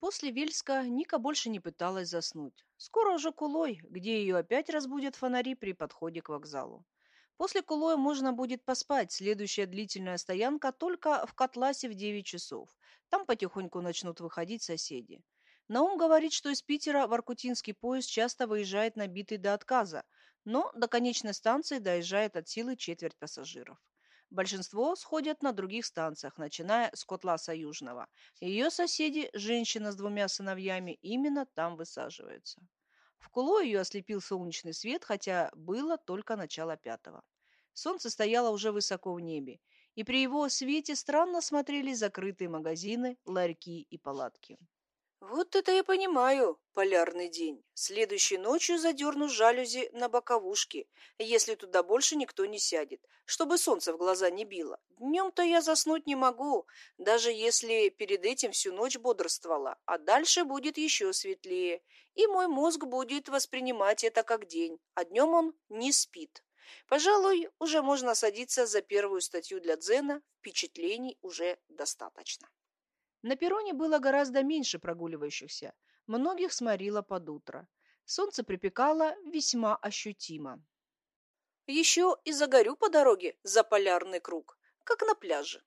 После Вельска Ника больше не пыталась заснуть. Скоро уже Кулой, где ее опять разбудят фонари при подходе к вокзалу. После Кулоя можно будет поспать. Следующая длительная стоянка только в Котласе в 9 часов. Там потихоньку начнут выходить соседи. Наум говорит, что из Питера в Аркутинский поезд часто выезжает набитый до отказа, но до конечной станции доезжает от силы четверть пассажиров. Большинство сходят на других станциях, начиная с Котласа Южного. Ее соседи, женщина с двумя сыновьями, именно там высаживаются. В Куло ее ослепил солнечный свет, хотя было только начало пятого. Солнце стояло уже высоко в небе, и при его свете странно смотрели закрытые магазины, ларьки и палатки. Вот это я понимаю, полярный день. Следующей ночью задерну жалюзи на боковушке, если туда больше никто не сядет, чтобы солнце в глаза не било. Днем-то я заснуть не могу, даже если перед этим всю ночь бодрствовала, а дальше будет еще светлее, и мой мозг будет воспринимать это как день, а днем он не спит. Пожалуй, уже можно садиться за первую статью для Дзена, впечатлений уже достаточно. На перроне было гораздо меньше прогуливающихся. Многих сморило под утро. Солнце припекало весьма ощутимо. Еще и загорю по дороге за полярный круг, как на пляже.